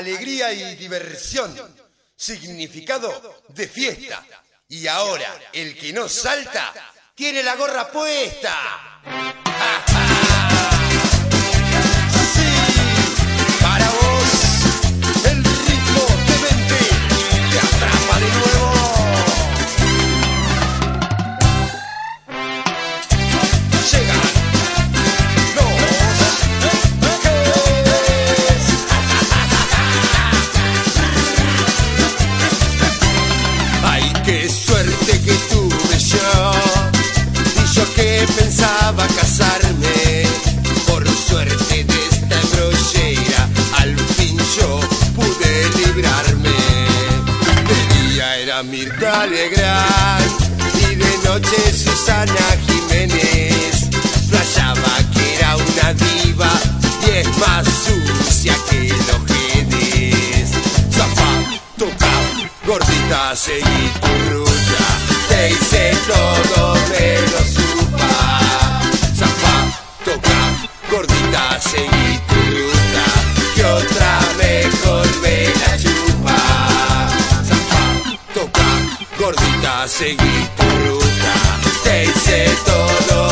alegría y diversión, significado de fiesta. Y ahora, el que no salta, tiene la gorra puesta. Que pensaba casarme. Por suerte de esta embrollera, al fin yo pude librarme. De día era Mirta Legrand y de noche Susana Jiménez. Flashaba que era una diva y es más sucia que los genes. Zafá, toca, gordita, seguí tu ruta. Te hice todo gordita, seguí tu ruta. Te hice todo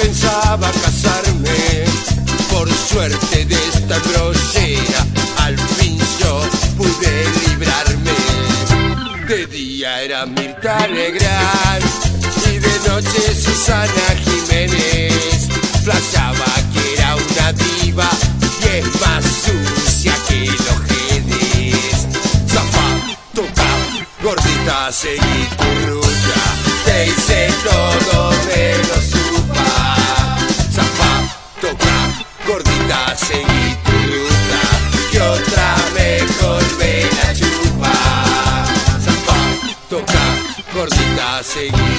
pensaba casarme. Por suerte de esta brollera, al fin yo pude librarme. De día era Mirta Legrand y de noche Susana Jiménez. Flashaba que era una diva y es más sucia que los genes. Zafá, toca, gordita, seguí tu ruta. Te hice todo menos gordita, seguí tu ruta. Que otra mejor me la chupa. Zafá, toca, gordita, seguí